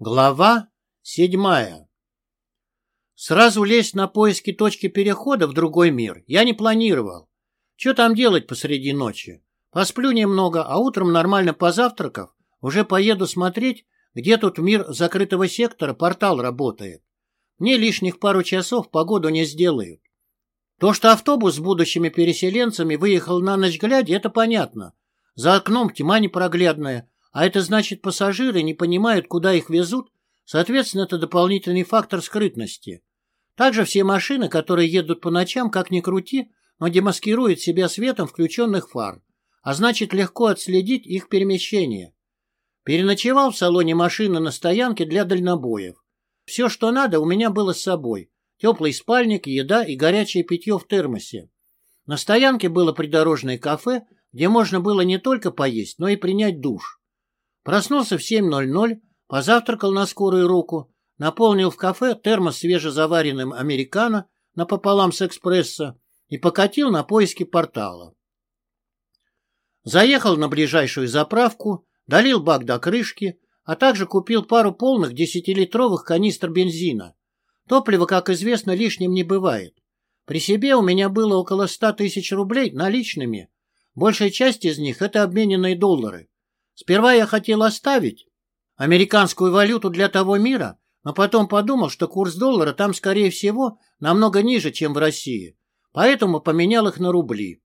Глава седьмая Сразу лезть на поиски точки перехода в другой мир я не планировал. Что там делать посреди ночи? Посплю немного, а утром, нормально позавтракав, уже поеду смотреть, где тут в мир закрытого сектора портал работает. Мне лишних пару часов погоду не сделают. То, что автобус с будущими переселенцами выехал на ночь глядя, это понятно. За окном тьма непроглядная, а это значит, пассажиры не понимают, куда их везут, соответственно, это дополнительный фактор скрытности. Также все машины, которые едут по ночам, как ни крути, но демаскируют себя светом включенных фар, а значит, легко отследить их перемещение. Переночевал в салоне машины на стоянке для дальнобоев. Все, что надо, у меня было с собой. Теплый спальник, еда и горячее питье в термосе. На стоянке было придорожное кафе, где можно было не только поесть, но и принять душ. Проснулся в 7.00, позавтракал на скорую руку, наполнил в кафе термос свежезаваренным американо напополам с экспресса и покатил на поиски портала. Заехал на ближайшую заправку, долил бак до крышки, а также купил пару полных десятилитровых канистр бензина. Топливо, как известно, лишним не бывает. При себе у меня было около ста тысяч рублей наличными. Большая часть из них – это обмененные доллары. Сперва я хотел оставить американскую валюту для того мира, но потом подумал, что курс доллара там, скорее всего, намного ниже, чем в России, поэтому поменял их на рубли.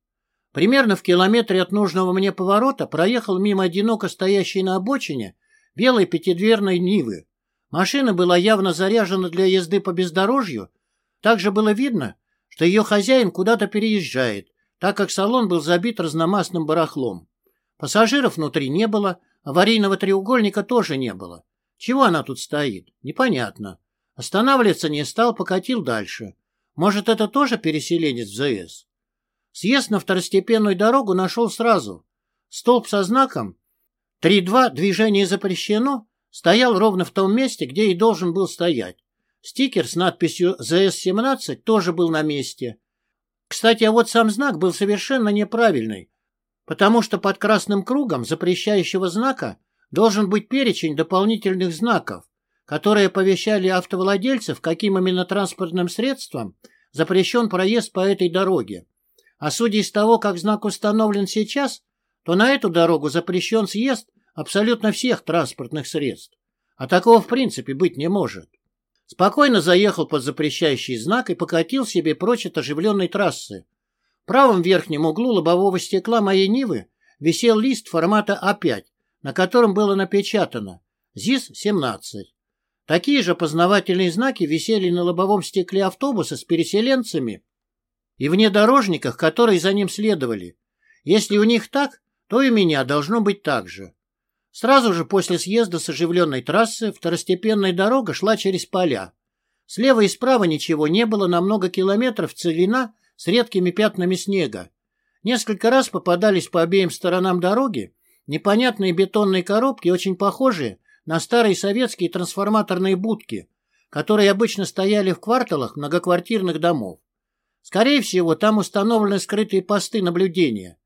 Примерно в километре от нужного мне поворота проехал мимо одиноко стоящей на обочине белой пятидверной Нивы. Машина была явно заряжена для езды по бездорожью. Также было видно, что ее хозяин куда-то переезжает, так как салон был забит разномастным барахлом. Пассажиров внутри не было, аварийного треугольника тоже не было. Чего она тут стоит? Непонятно. Останавливаться не стал, покатил дальше. Может, это тоже переселенец в ЗС? Съезд на второстепенную дорогу нашел сразу. Столб со знаком 3.2 «Движение запрещено» стоял ровно в том месте, где и должен был стоять. Стикер с надписью «ЗС-17» тоже был на месте. Кстати, а вот сам знак был совершенно неправильный потому что под красным кругом запрещающего знака должен быть перечень дополнительных знаков, которые оповещали автовладельцев, каким именно транспортным средством запрещен проезд по этой дороге. А судя из того, как знак установлен сейчас, то на эту дорогу запрещен съезд абсолютно всех транспортных средств. А такого в принципе быть не может. Спокойно заехал под запрещающий знак и покатил себе прочь от оживленной трассы, правом верхнем углу лобового стекла моей Нивы висел лист формата А5, на котором было напечатано ЗИС-17. Такие же познавательные знаки висели на лобовом стекле автобуса с переселенцами и внедорожниках, которые за ним следовали. Если у них так, то и меня должно быть так же. Сразу же после съезда с оживленной трассы второстепенная дорога шла через поля. Слева и справа ничего не было, на много километров целина с редкими пятнами снега. Несколько раз попадались по обеим сторонам дороги непонятные бетонные коробки, очень похожие на старые советские трансформаторные будки, которые обычно стояли в кварталах многоквартирных домов. Скорее всего, там установлены скрытые посты наблюдения.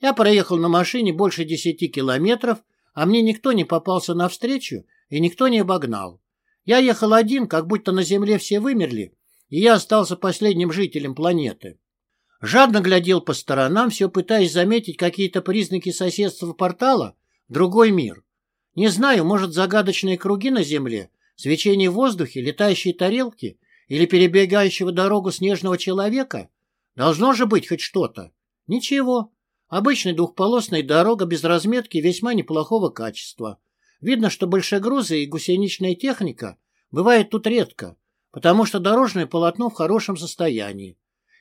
Я проехал на машине больше десяти километров, а мне никто не попался навстречу и никто не обогнал. Я ехал один, как будто на земле все вымерли, и я остался последним жителем планеты. Жадно глядел по сторонам, все пытаясь заметить какие-то признаки соседства портала другой мир. Не знаю, может, загадочные круги на земле, свечение в воздухе, летающие тарелки или перебегающего дорогу снежного человека? Должно же быть хоть что-то. Ничего. Обычная двухполосная дорога без разметки весьма неплохого качества. Видно, что большегрузы и гусеничная техника бывает тут редко, потому что дорожное полотно в хорошем состоянии.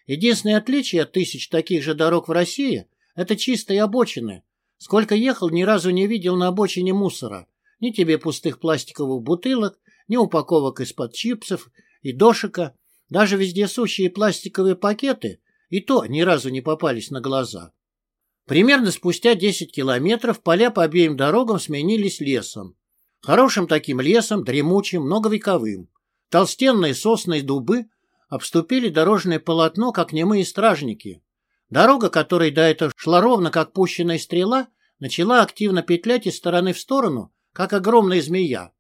Единственное отличие от тысяч таких же дорог в России – это чистые обочины. Сколько ехал, ни разу не видел на обочине мусора. Ни тебе пустых пластиковых бутылок, ни упаковок из-под чипсов и дошика. Даже вездесущие пластиковые пакеты и то ни разу не попались на глаза. Примерно спустя 10 километров поля по обеим дорогам сменились лесом. Хорошим таким лесом, дремучим, многовековым. Толстенные сосны и дубы обступили дорожное полотно, как немые стражники. Дорога, которой до этого шла ровно, как пущенная стрела, начала активно петлять из стороны в сторону, как огромная змея.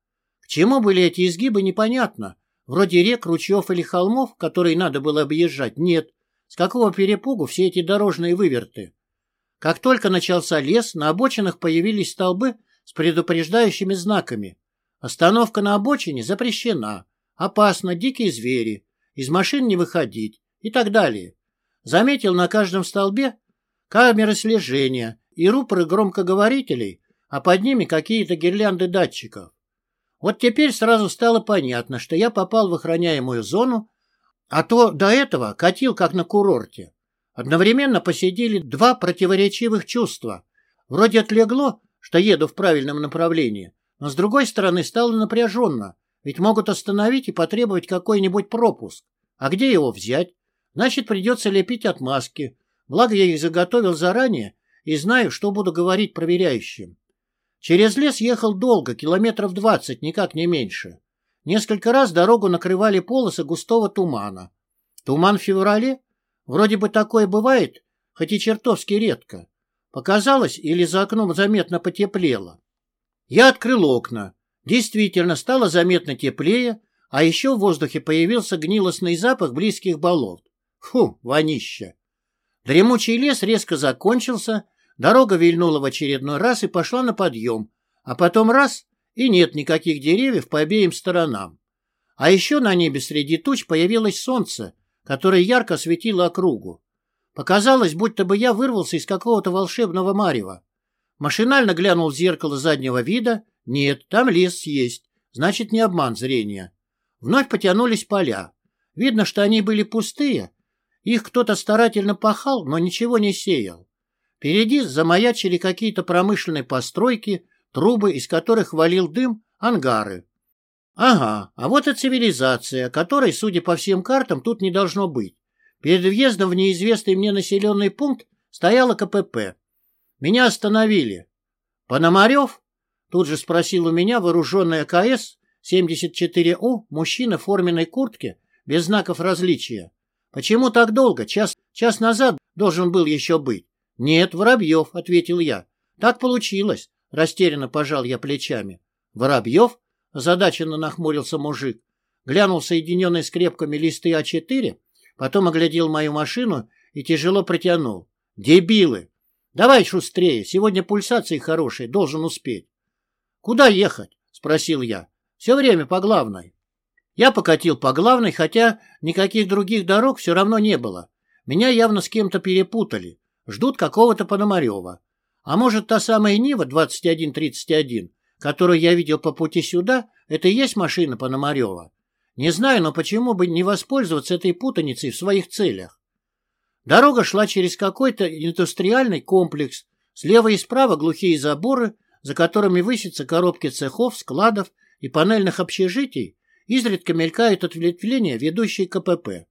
К чему были эти изгибы, непонятно. Вроде рек, ручьев или холмов, которые надо было объезжать, нет. С какого перепугу все эти дорожные выверты? Как только начался лес, на обочинах появились столбы с предупреждающими знаками. Остановка на обочине запрещена. Опасно, дикие звери. Из машин не выходить. И так далее. Заметил на каждом столбе камеры слежения и рупоры громкоговорителей, а под ними какие-то гирлянды датчиков. Вот теперь сразу стало понятно, что я попал в охраняемую зону, а то до этого катил как на курорте. Одновременно посидели два противоречивых чувства. Вроде отлегло, что еду в правильном направлении, но с другой стороны стало напряженно, ведь могут остановить и потребовать какой-нибудь пропуск. А где его взять? Значит, придется лепить отмазки. Благо, я их заготовил заранее и знаю, что буду говорить проверяющим. Через лес ехал долго, километров двадцать, никак не меньше. Несколько раз дорогу накрывали полосы густого тумана. Туман в феврале? Вроде бы такое бывает, хоть и чертовски редко. Показалось, или за окном заметно потеплело. Я открыл окна. Действительно, стало заметно теплее, а еще в воздухе появился гнилостный запах близких болот. Фу, вонища! Дремучий лес резко закончился, дорога вильнула в очередной раз и пошла на подъем, а потом раз — и нет никаких деревьев по обеим сторонам. А еще на небе среди туч появилось солнце, которое ярко светило округу. Показалось, будто бы я вырвался из какого-то волшебного марева. Машинально глянул в зеркало заднего вида. Нет, там лес есть. Значит, не обман зрения. Вновь потянулись поля. Видно, что они были пустые. Их кто-то старательно пахал, но ничего не сеял. Впереди замаячили какие-то промышленные постройки, трубы, из которых валил дым, ангары. Ага, а вот и цивилизация, которой, судя по всем картам, тут не должно быть. Перед въездом в неизвестный мне населенный пункт стояла КПП. Меня остановили. Пономарев? Тут же спросил у меня вооруженный АКС 74У мужчина в форменной куртке без знаков различия. Почему так долго? Час, час назад должен был еще быть. Нет, Воробьев, ответил я. Так получилось. Растерянно пожал я плечами. Воробьев? Задаченно нахмурился мужик. Глянул соединенные скрепками листы А4, потом оглядел мою машину и тяжело протянул. Дебилы! Давай шустрее, сегодня пульсации хорошие, должен успеть. Куда ехать? Спросил я. Все время по главной. Я покатил по главной, хотя никаких других дорог все равно не было. Меня явно с кем-то перепутали. Ждут какого-то Пономарева. А может, та самая Нива 2131, которую я видел по пути сюда, это и есть машина Пономарева? Не знаю, но почему бы не воспользоваться этой путаницей в своих целях? Дорога шла через какой-то индустриальный комплекс. Слева и справа глухие заборы, за которыми высятся коробки цехов, складов и панельных общежитий, изредка мелькают ответвления, ведущие к КПП.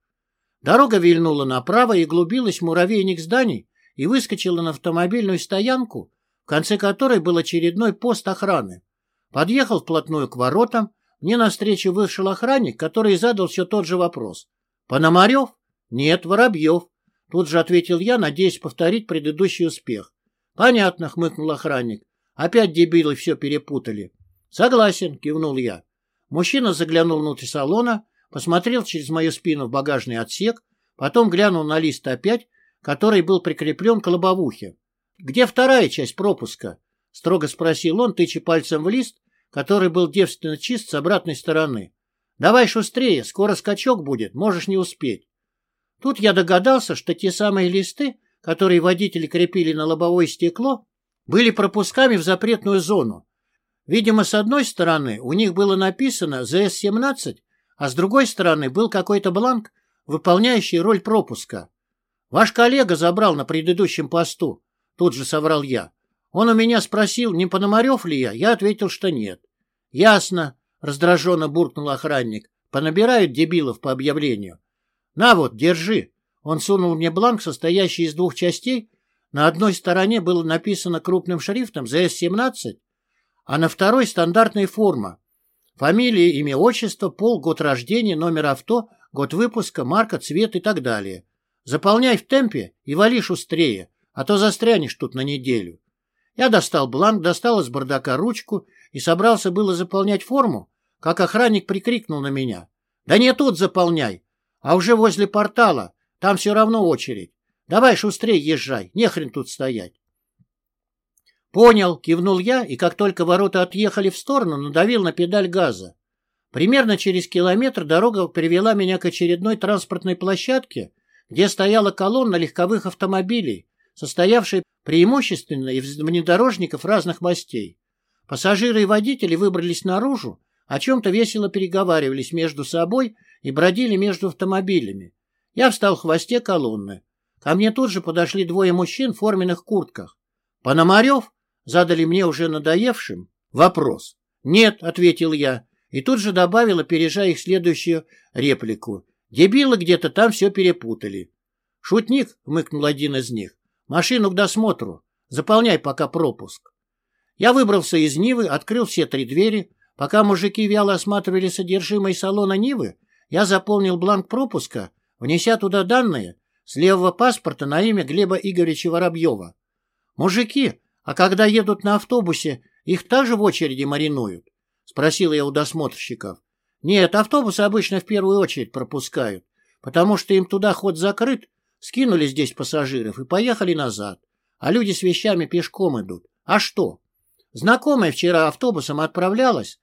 Дорога вильнула направо и глубилась муравейник зданий, и выскочила на автомобильную стоянку, в конце которой был очередной пост охраны. Подъехал вплотную к воротам, мне навстречу вышел охранник, который задал все тот же вопрос. «Пономарев?» «Нет, Воробьев», — тут же ответил я, надеясь повторить предыдущий успех. «Понятно», — хмыкнул охранник. «Опять дебилы все перепутали». «Согласен», — кивнул я. Мужчина заглянул внутрь салона, посмотрел через мою спину в багажный отсек, потом глянул на лист опять который был прикреплен к лобовухе. «Где вторая часть пропуска?» — строго спросил он, тыча пальцем в лист, который был девственно чист с обратной стороны. «Давай шустрее, скоро скачок будет, можешь не успеть». Тут я догадался, что те самые листы, которые водители крепили на лобовое стекло, были пропусками в запретную зону. Видимо, с одной стороны у них было написано ЗС-17, а с другой стороны был какой-то бланк, выполняющий роль пропуска. Ваш коллега забрал на предыдущем посту. Тут же соврал я. Он у меня спросил, не Пономарев ли я. Я ответил, что нет. Ясно, раздраженно буркнул охранник. Понабирают дебилов по объявлению. На вот, держи. Он сунул мне бланк, состоящий из двух частей. На одной стороне было написано крупным шрифтом ЗС-17, а на второй стандартная форма. Фамилия, имя, отчество, пол, год рождения, номер авто, год выпуска, марка, цвет и так далее. Заполняй в темпе и вали шустрее, а то застрянешь тут на неделю. Я достал бланк, достал из бардака ручку и собрался было заполнять форму, как охранник прикрикнул на меня. «Да не тут заполняй, а уже возле портала, там все равно очередь. Давай шустрее езжай, нехрен тут стоять». «Понял», — кивнул я, и как только ворота отъехали в сторону, надавил на педаль газа. Примерно через километр дорога привела меня к очередной транспортной площадке, где стояла колонна легковых автомобилей, состоявшая преимущественно из внедорожников разных мастей. Пассажиры и водители выбрались наружу, о чем-то весело переговаривались между собой и бродили между автомобилями. Я встал в хвосте колонны. Ко мне тут же подошли двое мужчин в форменных куртках. «Пономарев?» — задали мне уже надоевшим вопрос. «Нет», — ответил я, и тут же добавил, опережая их следующую реплику. «Дебилы где-то там все перепутали». «Шутник», — хмыкнул один из них, — «машину к досмотру. Заполняй пока пропуск». Я выбрался из Нивы, открыл все три двери. Пока мужики вяло осматривали содержимое салона Нивы, я заполнил бланк пропуска, внеся туда данные с левого паспорта на имя Глеба Игоревича Воробьева. «Мужики, а когда едут на автобусе, их также в очереди маринуют?» — спросил я у досмотрщиков. «Нет, автобусы обычно в первую очередь пропускают, потому что им туда ход закрыт, скинули здесь пассажиров и поехали назад, а люди с вещами пешком идут. А что?» Знакомая вчера автобусом отправлялась.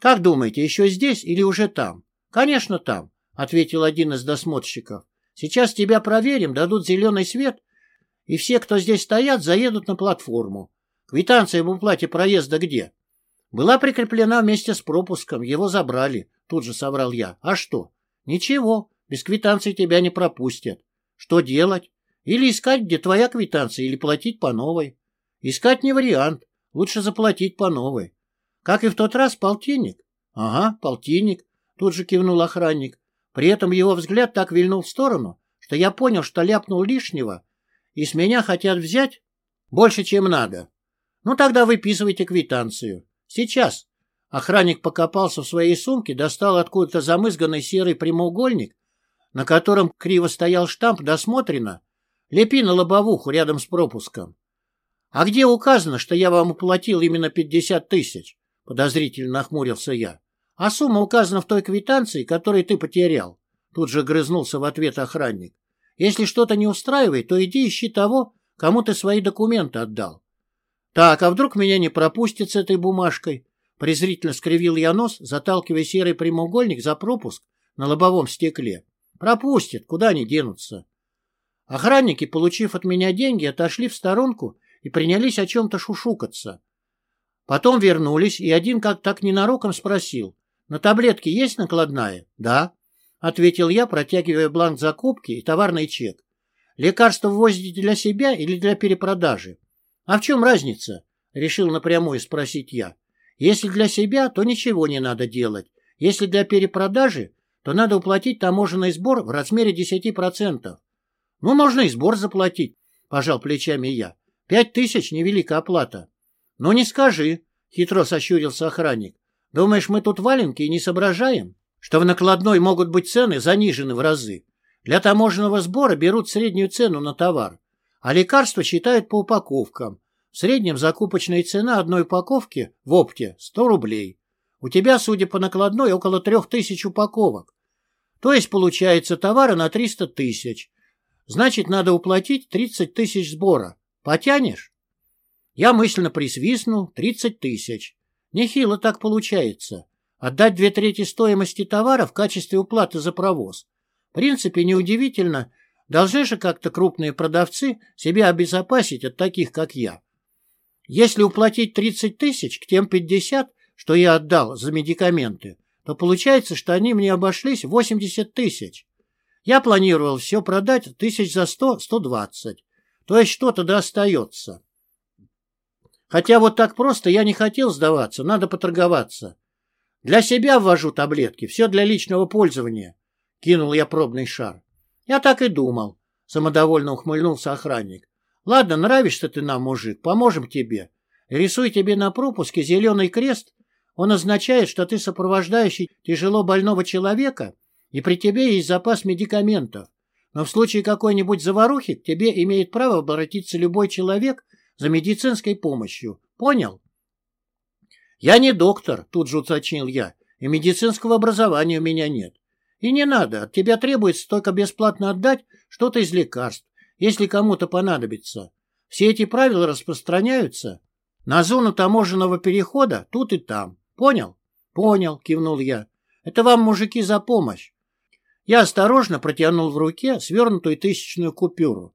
Как думаете, еще здесь или уже там? Конечно, там, ответил один из досмотрщиков. Сейчас тебя проверим, дадут зеленый свет, и все, кто здесь стоят, заедут на платформу. Квитанция об уплате проезда где? Была прикреплена вместе с пропуском, его забрали, тут же соврал я. А что? Ничего, без квитанции тебя не пропустят. Что делать? Или искать, где твоя квитанция, или платить по новой. Искать не вариант. Лучше заплатить по новой. Как и в тот раз, полтинник. Ага, полтинник. Тут же кивнул охранник. При этом его взгляд так вильнул в сторону, что я понял, что ляпнул лишнего, и с меня хотят взять больше, чем надо. Ну тогда выписывайте квитанцию. Сейчас. Охранник покопался в своей сумке, достал откуда-то замызганный серый прямоугольник, на котором криво стоял штамп «Досмотрено». Лепи на лобовуху рядом с пропуском. «А где указано, что я вам уплатил именно пятьдесят тысяч?» — подозрительно нахмурился я. «А сумма указана в той квитанции, которую ты потерял». Тут же грызнулся в ответ охранник. «Если что-то не устраивает, то иди ищи того, кому ты свои документы отдал». «Так, а вдруг меня не пропустят с этой бумажкой?» Презрительно скривил я нос, заталкивая серый прямоугольник за пропуск на лобовом стекле. «Пропустят, куда они денутся?» Охранники, получив от меня деньги, отошли в сторонку и принялись о чем-то шушукаться. Потом вернулись, и один как так ненароком спросил, «На таблетке есть накладная?» «Да», — ответил я, протягивая бланк закупки и товарный чек. «Лекарство ввозите для себя или для перепродажи?» «А в чем разница?» — решил напрямую спросить я. «Если для себя, то ничего не надо делать. Если для перепродажи, то надо уплатить таможенный сбор в размере 10%. Ну, можно и сбор заплатить, — пожал плечами я. Пять тысяч — невелика оплата. — Ну, не скажи, — хитро сощурился охранник. — Думаешь, мы тут валенки и не соображаем, что в накладной могут быть цены занижены в разы? Для таможенного сбора берут среднюю цену на товар, а лекарства считают по упаковкам. В среднем закупочная цена одной упаковки в опте — 100 рублей. У тебя, судя по накладной, около трех тысяч упаковок. То есть получается товара на 300 тысяч. Значит, надо уплатить 30 тысяч сбора. Потянешь? Я мысленно присвистнул. Тридцать тысяч. Нехило так получается. Отдать две трети стоимости товара в качестве уплаты за провоз. В принципе, неудивительно. Должны же как-то крупные продавцы себя обезопасить от таких, как я. Если уплатить 30 тысяч к тем 50, что я отдал за медикаменты, то получается, что они мне обошлись 80 тысяч. Я планировал все продать тысяч за 100-120. То есть что-то да. Хотя вот так просто я не хотел сдаваться, надо поторговаться. Для себя ввожу таблетки, все для личного пользования. Кинул я пробный шар. Я так и думал, самодовольно ухмыльнулся охранник. Ладно, нравишься ты нам, мужик, поможем тебе. Рисуй тебе на пропуске зеленый крест. Он означает, что ты сопровождающий тяжело больного человека, и при тебе есть запас медикаментов. Но в случае какой-нибудь заварухи к тебе имеет право обратиться любой человек за медицинской помощью. Понял? Я не доктор, тут же уточнил я, и медицинского образования у меня нет. И не надо, от тебя требуется только бесплатно отдать что-то из лекарств, если кому-то понадобится. Все эти правила распространяются на зону таможенного перехода тут и там. Понял? Понял, кивнул я. Это вам, мужики, за помощь. Я осторожно протянул в руке свернутую тысячную купюру.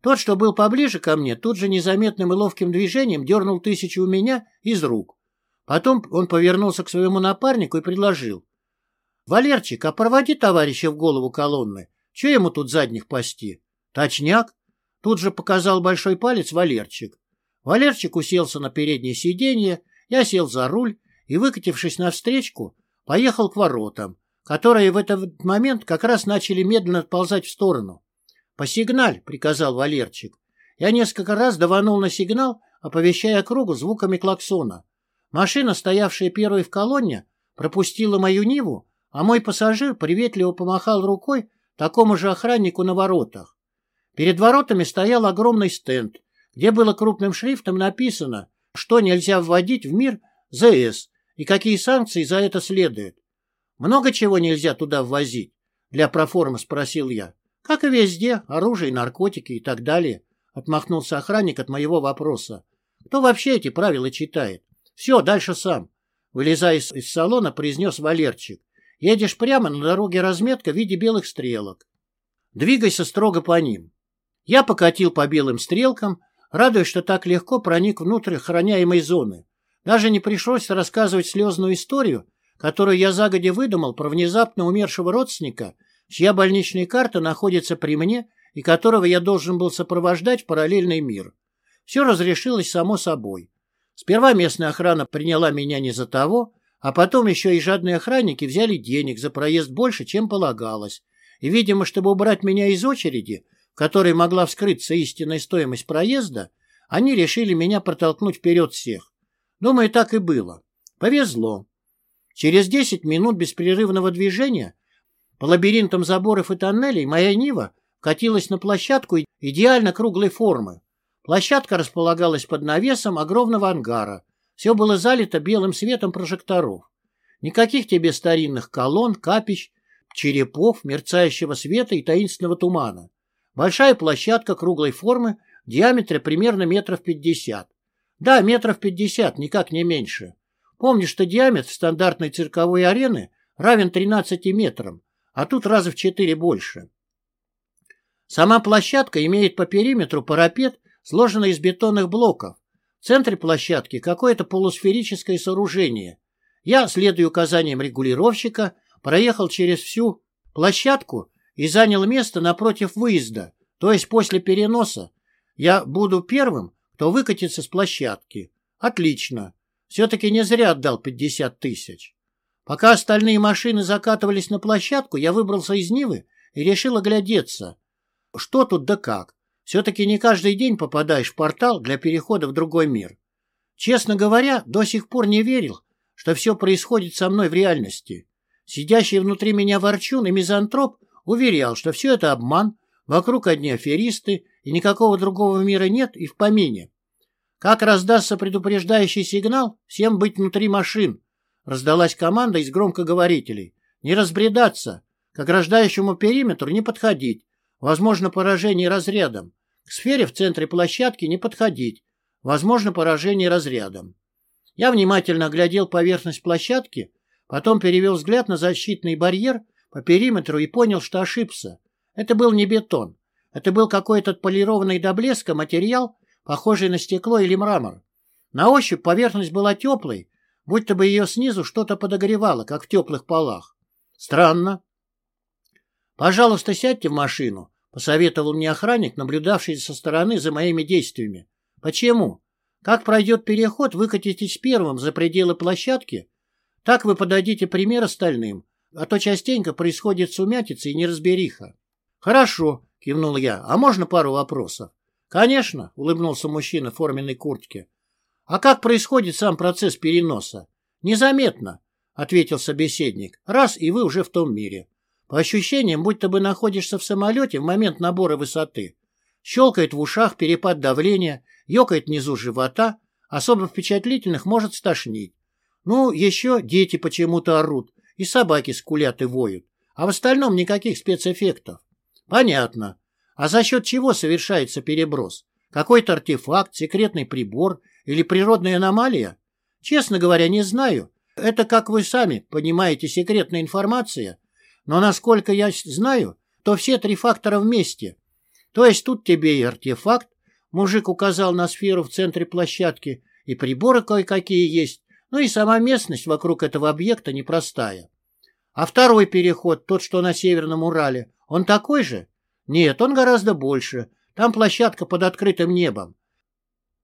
Тот, что был поближе ко мне, тут же незаметным и ловким движением дернул тысячу у меня из рук. Потом он повернулся к своему напарнику и предложил. — Валерчик, а проводи товарища в голову колонны. Че ему тут задних пасти? — Точняк. Тут же показал большой палец Валерчик. Валерчик уселся на переднее сиденье, я сел за руль и, выкатившись навстречку, поехал к воротам, которые в этот момент как раз начали медленно отползать в сторону. «Посигналь!» — приказал Валерчик. Я несколько раз даванул на сигнал, оповещая кругу звуками клаксона. Машина, стоявшая первой в колонне, пропустила мою Ниву, а мой пассажир приветливо помахал рукой такому же охраннику на воротах. Перед воротами стоял огромный стенд, где было крупным шрифтом написано, что нельзя вводить в мир ЗС и какие санкции за это следуют. Много чего нельзя туда ввозить? Для проформы спросил я. Как и везде, оружие, наркотики и так далее. Отмахнулся охранник от моего вопроса. Кто вообще эти правила читает? Все, дальше сам. Вылезая из, из салона, произнес Валерчик. Едешь прямо, на дороге разметка в виде белых стрелок. Двигайся строго по ним. Я покатил по белым стрелкам, радуясь, что так легко проник внутрь охраняемой зоны. Даже не пришлось рассказывать слезную историю, которую я загодя выдумал про внезапно умершего родственника, чья больничная карта находится при мне и которого я должен был сопровождать в параллельный мир. Все разрешилось само собой. Сперва местная охрана приняла меня не за того, а потом еще и жадные охранники взяли денег за проезд больше, чем полагалось. И, видимо, чтобы убрать меня из очереди, в которой могла вскрыться истинная стоимость проезда, они решили меня протолкнуть вперед всех. Думаю, так и было. Повезло. Через 10 минут беспрерывного движения по лабиринтам заборов и тоннелей моя Нива катилась на площадку идеально круглой формы. Площадка располагалась под навесом огромного ангара. Все было залито белым светом прожекторов. Никаких тебе старинных колонн, капищ, черепов, мерцающего света и таинственного тумана. Большая площадка круглой формы, в диаметре примерно метров пятьдесят. Да, метров пятьдесят, никак не меньше. Помню, что диаметр стандартной цирковой арены равен 13 метрам, а тут раза в четыре больше. Сама площадка имеет по периметру парапет, сложенный из бетонных блоков. В центре площадки какое-то полусферическое сооружение. Я, следуя указаниям регулировщика, проехал через всю площадку и занял место напротив выезда, то есть после переноса. Я буду первым, кто выкатится с площадки. Отлично. Все-таки не зря отдал 50 тысяч. Пока остальные машины закатывались на площадку, я выбрался из Нивы и решил оглядеться. Что тут да как. Все-таки не каждый день попадаешь в портал для перехода в другой мир. Честно говоря, до сих пор не верил, что все происходит со мной в реальности. Сидящий внутри меня ворчун и мизантроп уверял, что все это обман, вокруг одни аферисты, и никакого другого мира нет и в помине. Как раздастся предупреждающий сигнал, всем быть внутри машин. Раздалась команда из громкоговорителей. Не разбредаться, к ограждающему периметру не подходить, возможно поражение разрядом. К сфере в центре площадки не подходить. Возможно поражение разрядом. Я внимательно оглядел поверхность площадки, потом перевел взгляд на защитный барьер по периметру и понял, что ошибся. Это был не бетон. Это был какой-то полированный до блеска материал, похожий на стекло или мрамор. На ощупь поверхность была теплой, будто бы ее снизу что-то подогревало, как в теплых полах. Странно. «Пожалуйста, сядьте в машину», — посоветовал мне охранник, наблюдавший со стороны за моими действиями. «Почему? Как пройдет переход, выкатитесь первым за пределы площадки? Так вы подадите пример остальным, а то частенько происходит сумятица и неразбериха». «Хорошо», — кивнул я. «А можно пару вопросов?» «Конечно», — улыбнулся мужчина в форменной куртке. «А как происходит сам процесс переноса?» «Незаметно», — ответил собеседник. «Раз, и вы уже в том мире. По ощущениям, будто бы находишься в самолете в момент набора высоты. Щелкает в ушах перепад давления, ёкает внизу живота, особо впечатлительных может стошнить. Ну, еще дети почему-то орут, и собаки скулят и воют. А в остальном никаких спецэффектов. Понятно. А за счет чего совершается переброс? Какой-то артефакт, секретный прибор или природная аномалия? Честно говоря, не знаю. Это, как вы сами понимаете, секретная информация. Но насколько я знаю, то все три фактора вместе. То есть тут тебе и артефакт, мужик указал на сферу в центре площадки, и приборы кое-какие есть, ну и сама местность вокруг этого объекта непростая. А второй переход, тот, что на Северном Урале, он такой же? Нет, он гораздо больше. Там площадка под открытым небом.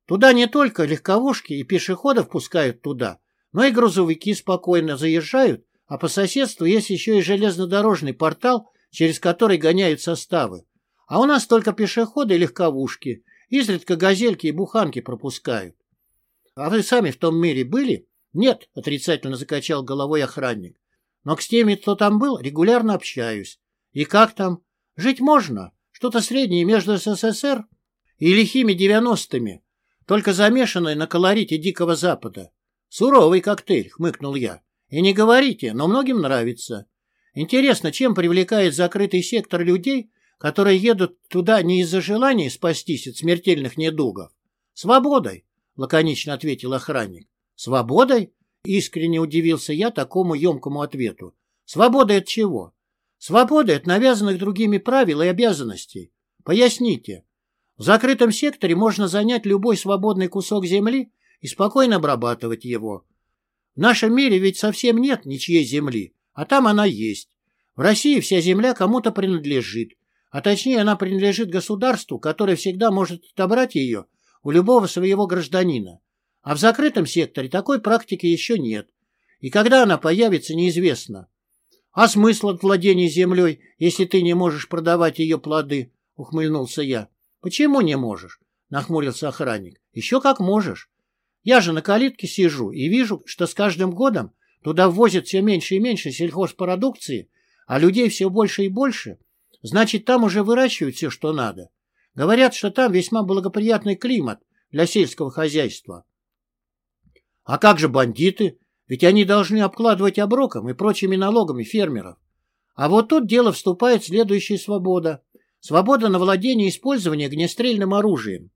Туда не только легковушки и пешеходов пускают туда, но и грузовики спокойно заезжают, а по соседству есть еще и железнодорожный портал, через который гоняют составы. А у нас только пешеходы и легковушки, изредка газельки и буханки пропускают. А вы сами в том мире были? Нет, отрицательно закачал головой охранник. Но с теми, кто там был, регулярно общаюсь. И как там? Жить можно. Что-то среднее между СССР и лихими девяностыми, только замешанное на колорите Дикого Запада. Суровый коктейль, хмыкнул я. И не говорите, но многим нравится. Интересно, чем привлекает закрытый сектор людей, которые едут туда не из-за желания спастись от смертельных недугов? Свободой, лаконично ответил охранник. Свободой? Искренне удивился я такому емкому ответу. Свободой от чего? Свободой от навязанных другими правил и обязанностей. Поясните. В закрытом секторе можно занять любой свободный кусок земли и спокойно обрабатывать его. В нашем мире ведь совсем нет ничьей земли, а там она есть. В России вся земля кому-то принадлежит, а точнее она принадлежит государству, которое всегда может отобрать ее у любого своего гражданина. А в закрытом секторе такой практики еще нет. И когда она появится, неизвестно. А смысл от владения землей, если ты не можешь продавать ее плоды? Ухмыльнулся я. Почему не можешь? Нахмурился охранник. Еще как можешь. Я же на калитке сижу и вижу, что с каждым годом туда ввозят все меньше и меньше сельхозпродукции, а людей все больше и больше. Значит, там уже выращивают все, что надо. Говорят, что там весьма благоприятный климат для сельского хозяйства. А как же бандиты? Ведь они должны обкладывать оброком и прочими налогами фермеров. А вот тут дело вступает следующая свобода. Свобода на владение и использование огнестрельным оружием.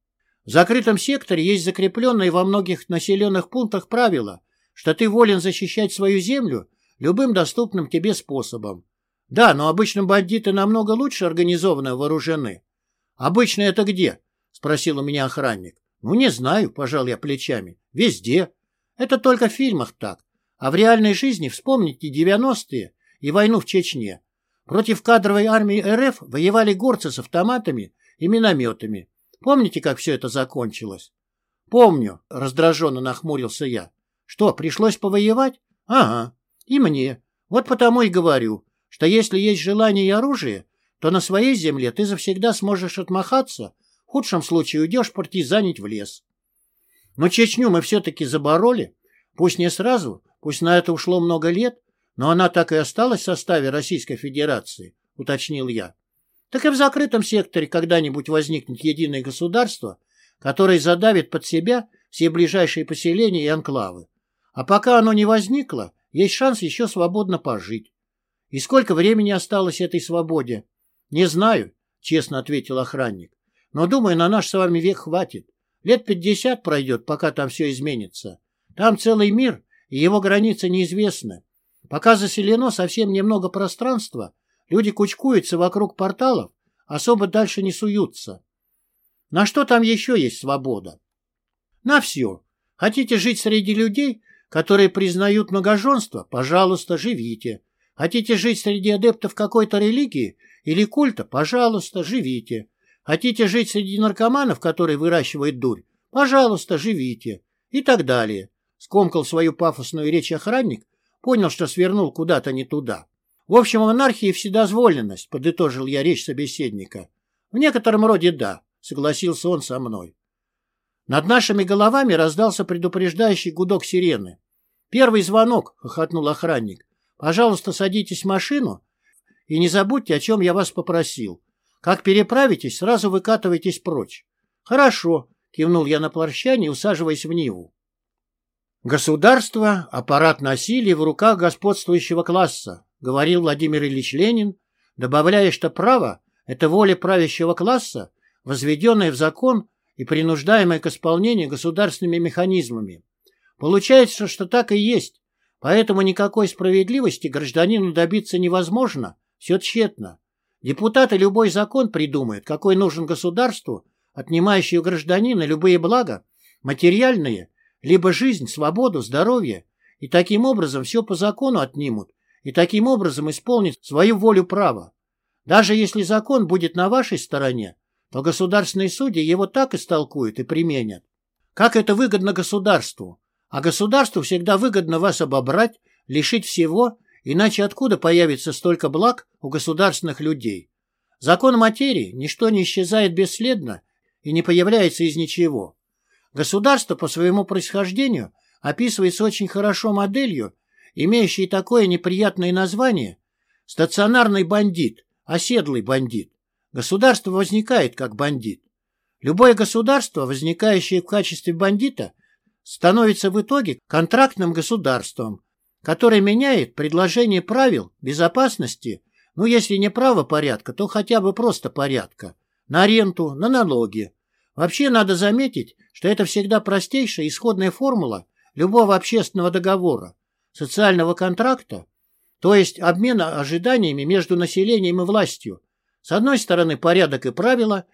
В закрытом секторе есть закрепленные во многих населенных пунктах правила, что ты волен защищать свою землю любым доступным тебе способом. Да, но обычно бандиты намного лучше организованно вооружены. Обычно это где? Спросил у меня охранник. Ну, не знаю, пожал я плечами. Везде. Это только в фильмах так. А в реальной жизни вспомните 90-е и войну в Чечне. Против кадровой армии РФ воевали горцы с автоматами и минометами. Помните, как все это закончилось? Помню, раздраженно нахмурился я. Что, пришлось повоевать? Ага, и мне. Вот потому и говорю, что если есть желание и оружие, то на своей земле ты завсегда сможешь отмахаться, в худшем случае уйдешь партизанить в лес. Но Чечню мы все-таки забороли. Пусть не сразу, пусть на это ушло много лет, но она так и осталась в составе Российской Федерации, уточнил я. Так и в закрытом секторе когда-нибудь возникнет единое государство, которое задавит под себя все ближайшие поселения и анклавы. А пока оно не возникло, есть шанс еще свободно пожить. И сколько времени осталось этой свободе? Не знаю, честно ответил охранник. Но думаю, на наш с вами век хватит. Лет пятьдесят пройдет, пока там все изменится. Там целый мир, и его границы неизвестны. Пока заселено совсем немного пространства, люди кучкуются вокруг порталов, особо дальше не суются. На что там еще есть свобода? На все. Хотите жить среди людей, которые признают многоженство? Пожалуйста, живите. Хотите жить среди адептов какой-то религии или культа? Пожалуйста, живите. Хотите жить среди наркоманов, которые выращивают дурь? Пожалуйста, живите. И так далее. Скомкал свою пафосную речь охранник, понял, что свернул куда-то не туда. В общем, анархия и вседозволенность, подытожил я речь собеседника. В некотором роде да, согласился он со мной. Над нашими головами раздался предупреждающий гудок сирены. «Первый звонок», — хохотнул охранник. «Пожалуйста, садитесь в машину и не забудьте, о чем я вас попросил. Как переправитесь, сразу выкатывайтесь прочь. Хорошо, кивнул я на прощание, усаживаясь в Ниву. Государство – аппарат насилия в руках господствующего класса, говорил Владимир Ильич Ленин, добавляя, что право – это воля правящего класса, возведенная в закон и принуждаемая к исполнению государственными механизмами. Получается, что так и есть, поэтому никакой справедливости гражданину добиться невозможно, все тщетно. Депутаты любой закон придумают, какой нужен государству, отнимающий у гражданина любые блага, материальные, либо жизнь, свободу, здоровье, и таким образом все по закону отнимут, и таким образом исполнят свою волю права. Даже если закон будет на вашей стороне, то государственные судьи его так истолкуют и применят. Как это выгодно государству? А государству всегда выгодно вас обобрать, лишить всего, иначе откуда появится столько благ у государственных людей? Закон материи, ничто не исчезает бесследно и не появляется из ничего. Государство по своему происхождению описывается очень хорошо моделью, имеющей такое неприятное название – стационарный бандит, оседлый бандит. Государство возникает как бандит. Любое государство, возникающее в качестве бандита, становится в итоге контрактным государством, которое меняет предложение правил безопасности, ну если не правопорядка, то хотя бы просто порядка, на ренту, на налоги. Вообще надо заметить, что это всегда простейшая исходная формула любого общественного договора, социального контракта, то есть обмена ожиданиями между населением и властью, с одной стороны порядок и правила,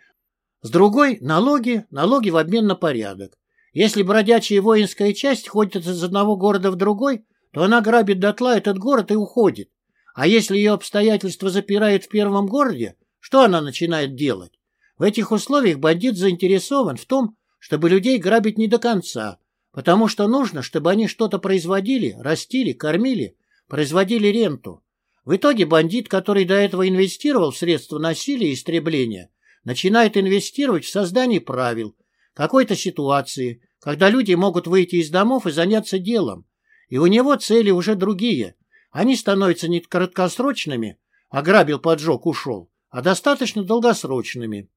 с другой – налоги, налоги в обмен на порядок. Если бродячая воинская часть ходит из одного города в другой, то она грабит дотла этот город и уходит. А если ее обстоятельства запирают в первом городе, что она начинает делать? В этих условиях бандит заинтересован в том, чтобы людей грабить не до конца, потому что нужно, чтобы они что-то производили, растили, кормили, производили ренту. В итоге бандит, который до этого инвестировал в средства насилия и истребления, начинает инвестировать в создание правил, какой-то ситуации, когда люди могут выйти из домов и заняться делом. И у него цели уже другие. Они становятся не краткосрочными, ограбил, поджег, ушел, а достаточно долгосрочными.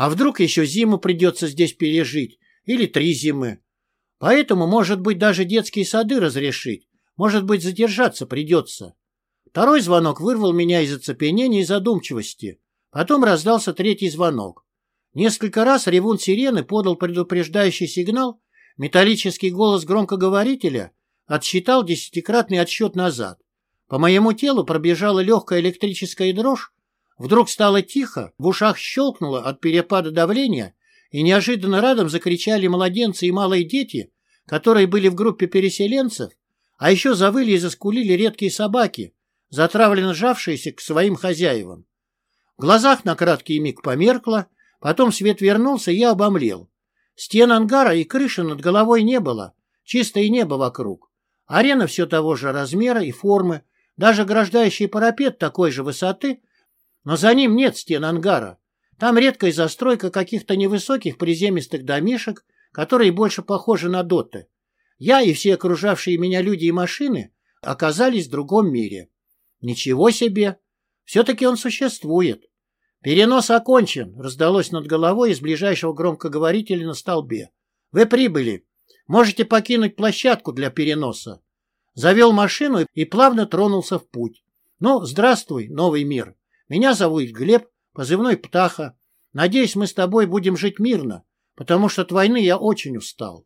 А вдруг еще зиму придется здесь пережить, или три зимы. Поэтому, может быть, даже детские сады разрешить, может быть, задержаться придется. Второй звонок вырвал меня из оцепенения и задумчивости. Потом раздался третий звонок. Несколько раз ревун сирены подал предупреждающий сигнал, металлический голос громкоговорителя отсчитал десятикратный отсчет назад. По моему телу пробежала легкая электрическая дрожь, вдруг стало тихо, в ушах щелкнуло от перепада давления, и неожиданно рядом закричали младенцы и малые дети, которые были в группе переселенцев, а еще завыли и заскулили редкие собаки, затравленно сжавшиеся к своим хозяевам. В глазах на краткий миг померкло, потом свет вернулся, и я обомлел. Стен ангара и крыши над головой не было, чистое небо вокруг. Арена все того же размера и формы, даже ограждающий парапет такой же высоты, но за ним нет стен ангара. Там редкая застройка каких-то невысоких приземистых домишек, которые больше похожи на доты. Я и все окружавшие меня люди и машины оказались в другом мире. Ничего себе! Все-таки он существует. Перенос окончен, раздалось над головой из ближайшего громкоговорителя на столбе. Вы прибыли. Можете покинуть площадку для переноса. Завел машину и плавно тронулся в путь. Ну, здравствуй, новый мир. Меня зовут Глеб, позывной Птаха. Надеюсь, мы с тобой будем жить мирно, потому что от войны я очень устал.